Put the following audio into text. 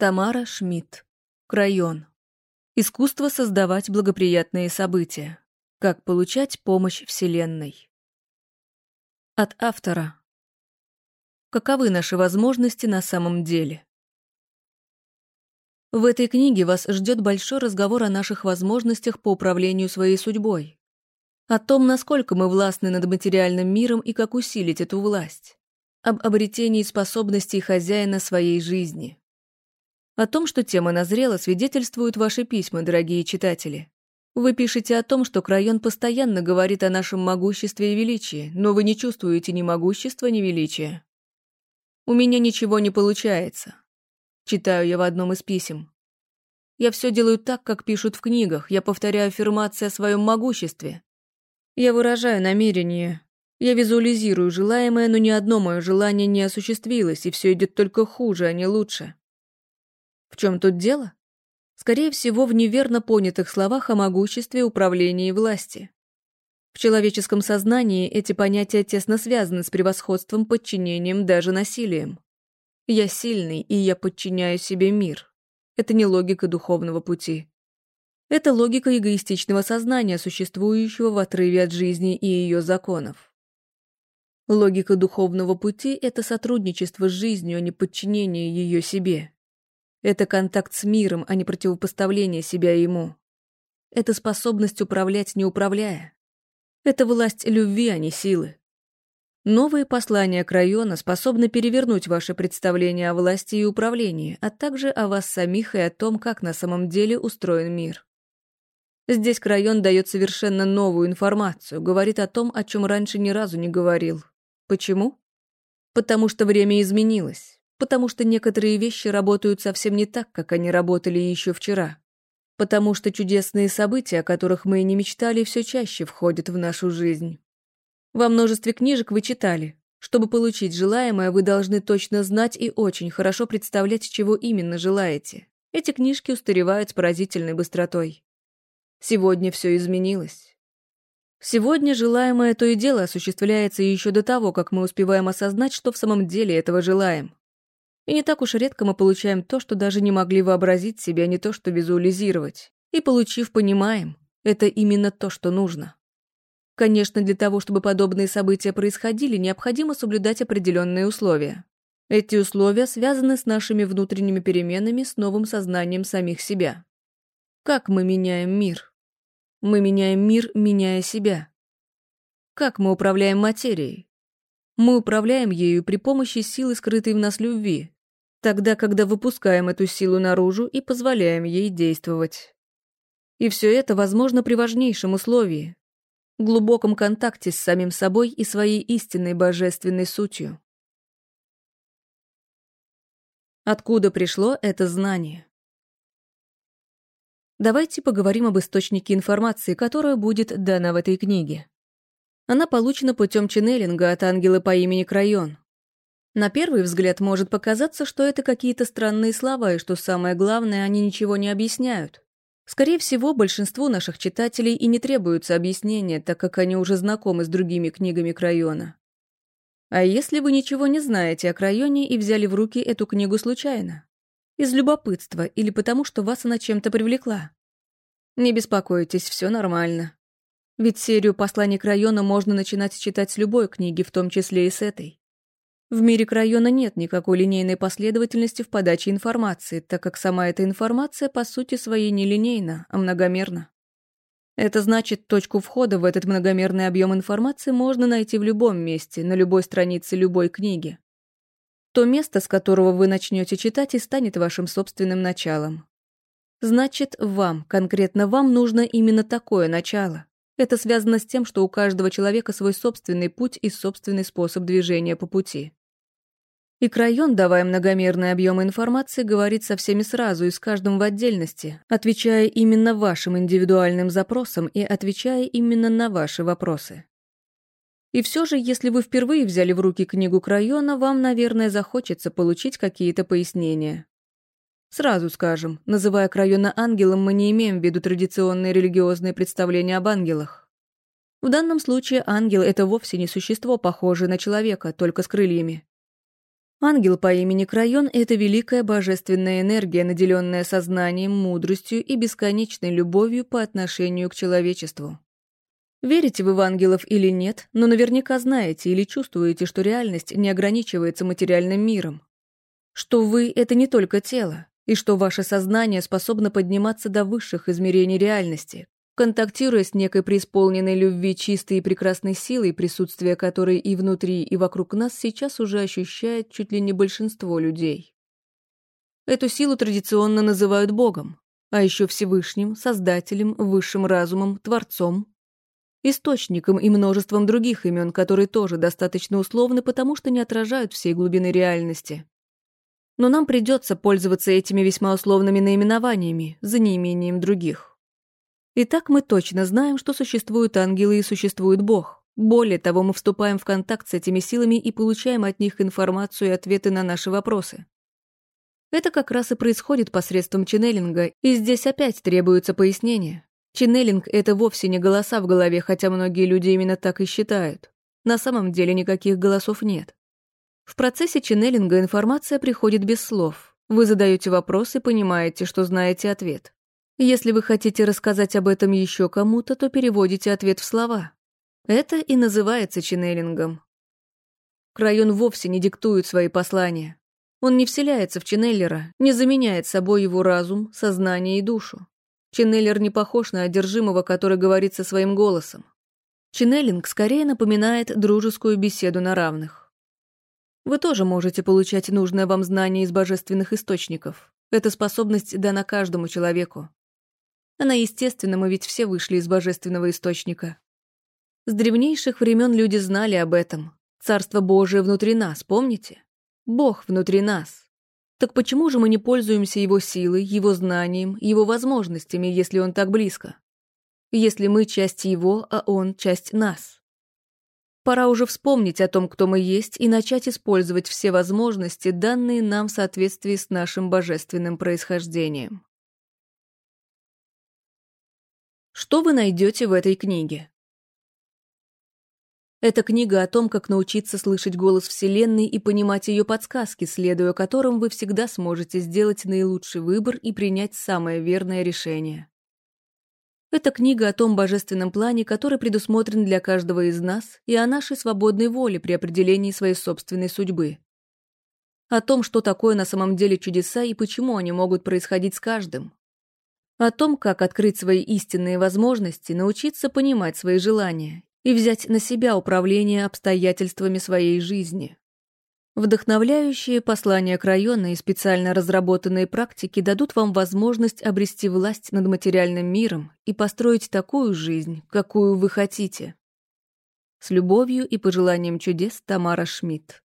Тамара Шмидт. Крайон. Искусство создавать благоприятные события. Как получать помощь Вселенной. От автора. Каковы наши возможности на самом деле? В этой книге вас ждет большой разговор о наших возможностях по управлению своей судьбой. О том, насколько мы властны над материальным миром и как усилить эту власть. Об обретении способностей хозяина своей жизни. О том, что тема назрела, свидетельствуют ваши письма, дорогие читатели. Вы пишете о том, что Крайон постоянно говорит о нашем могуществе и величии, но вы не чувствуете ни могущества, ни величия. У меня ничего не получается. Читаю я в одном из писем. Я все делаю так, как пишут в книгах, я повторяю аффирмации о своем могуществе. Я выражаю намерение. Я визуализирую желаемое, но ни одно мое желание не осуществилось, и все идет только хуже, а не лучше. В чем тут дело? Скорее всего, в неверно понятых словах о могуществе, управлении и власти. В человеческом сознании эти понятия тесно связаны с превосходством, подчинением, даже насилием. Я сильный, и я подчиняю себе мир. Это не логика духовного пути. Это логика эгоистичного сознания, существующего в отрыве от жизни и ее законов. Логика духовного пути — это сотрудничество с жизнью, а не подчинение ее себе. Это контакт с миром, а не противопоставление себя ему. Это способность управлять, не управляя. Это власть любви, а не силы. Новые послания Крайона способны перевернуть ваше представление о власти и управлении, а также о вас самих и о том, как на самом деле устроен мир. Здесь Крайон дает совершенно новую информацию, говорит о том, о чем раньше ни разу не говорил. Почему? Потому что время изменилось потому что некоторые вещи работают совсем не так, как они работали еще вчера, потому что чудесные события, о которых мы и не мечтали, все чаще входят в нашу жизнь. Во множестве книжек вы читали. Чтобы получить желаемое, вы должны точно знать и очень хорошо представлять, чего именно желаете. Эти книжки устаревают с поразительной быстротой. Сегодня все изменилось. Сегодня желаемое то и дело осуществляется еще до того, как мы успеваем осознать, что в самом деле этого желаем. И не так уж редко мы получаем то, что даже не могли вообразить себе, а не то, что визуализировать. И получив, понимаем, это именно то, что нужно. Конечно, для того, чтобы подобные события происходили, необходимо соблюдать определенные условия. Эти условия связаны с нашими внутренними переменами, с новым сознанием самих себя. Как мы меняем мир? Мы меняем мир, меняя себя. Как мы управляем материей? Мы управляем ею при помощи силы, скрытой в нас любви, тогда, когда выпускаем эту силу наружу и позволяем ей действовать. И все это возможно при важнейшем условии — глубоком контакте с самим собой и своей истинной божественной сутью. Откуда пришло это знание? Давайте поговорим об источнике информации, которая будет дана в этой книге. Она получена путем ченнелинга от ангела по имени Крайон. На первый взгляд может показаться, что это какие-то странные слова, и что самое главное, они ничего не объясняют. Скорее всего, большинству наших читателей и не требуются объяснения, так как они уже знакомы с другими книгами Крайона. А если вы ничего не знаете о Крайоне и взяли в руки эту книгу случайно? Из любопытства или потому, что вас она чем-то привлекла? Не беспокойтесь, все нормально. Ведь серию посланий к району можно начинать читать с любой книги, в том числе и с этой. В мире к району нет никакой линейной последовательности в подаче информации, так как сама эта информация по сути своей не линейна, а многомерна. Это значит, точку входа в этот многомерный объем информации можно найти в любом месте, на любой странице любой книги. То место, с которого вы начнете читать, и станет вашим собственным началом. Значит, вам, конкретно вам, нужно именно такое начало. Это связано с тем, что у каждого человека свой собственный путь и собственный способ движения по пути. И Крайон, давая многомерный объем информации, говорит со всеми сразу и с каждым в отдельности, отвечая именно вашим индивидуальным запросам и отвечая именно на ваши вопросы. И все же, если вы впервые взяли в руки книгу Крайона, вам, наверное, захочется получить какие-то пояснения. Сразу скажем, называя Крайона ангелом, мы не имеем в виду традиционные религиозные представления об ангелах. В данном случае ангел — это вовсе не существо, похожее на человека, только с крыльями. Ангел по имени Крайон — это великая божественная энергия, наделенная сознанием, мудростью и бесконечной любовью по отношению к человечеству. Верите вы в ангелов или нет, но наверняка знаете или чувствуете, что реальность не ограничивается материальным миром. Что вы — это не только тело, и что ваше сознание способно подниматься до высших измерений реальности, контактируя с некой преисполненной любви чистой и прекрасной силой, присутствие которой и внутри, и вокруг нас сейчас уже ощущает чуть ли не большинство людей. Эту силу традиционно называют Богом, а еще Всевышним, Создателем, Высшим Разумом, Творцом, источником и множеством других имен, которые тоже достаточно условны, потому что не отражают всей глубины реальности. Но нам придется пользоваться этими весьма условными наименованиями, за неимением других. Итак, мы точно знаем, что существуют ангелы и существует Бог. Более того, мы вступаем в контакт с этими силами и получаем от них информацию и ответы на наши вопросы. Это как раз и происходит посредством ченнелинга, и здесь опять требуется пояснение. Ченнелинг — это вовсе не голоса в голове, хотя многие люди именно так и считают. На самом деле никаких голосов нет. В процессе ченнелинга информация приходит без слов. Вы задаете вопрос и понимаете, что знаете ответ. Если вы хотите рассказать об этом еще кому-то, то переводите ответ в слова. Это и называется ченнелингом. Крайон вовсе не диктует свои послания. Он не вселяется в ченнеллера, не заменяет собой его разум, сознание и душу. Ченнеллер не похож на одержимого, который говорит со своим голосом. Ченнелинг скорее напоминает дружескую беседу на равных. Вы тоже можете получать нужное вам знание из божественных источников. Эта способность дана каждому человеку. Она естественно, мы ведь все вышли из божественного источника. С древнейших времен люди знали об этом. Царство Божие внутри нас, помните? Бог внутри нас. Так почему же мы не пользуемся его силой, его знанием, его возможностями, если он так близко? Если мы часть его, а он часть нас? Пора уже вспомнить о том, кто мы есть, и начать использовать все возможности, данные нам в соответствии с нашим божественным происхождением. Что вы найдете в этой книге? Это книга о том, как научиться слышать голос Вселенной и понимать ее подсказки, следуя которым вы всегда сможете сделать наилучший выбор и принять самое верное решение. Это книга о том божественном плане, который предусмотрен для каждого из нас, и о нашей свободной воле при определении своей собственной судьбы. О том, что такое на самом деле чудеса и почему они могут происходить с каждым. О том, как открыть свои истинные возможности, научиться понимать свои желания и взять на себя управление обстоятельствами своей жизни. Вдохновляющие послания к району и специально разработанные практики дадут вам возможность обрести власть над материальным миром и построить такую жизнь, какую вы хотите. С любовью и пожеланием чудес Тамара Шмидт.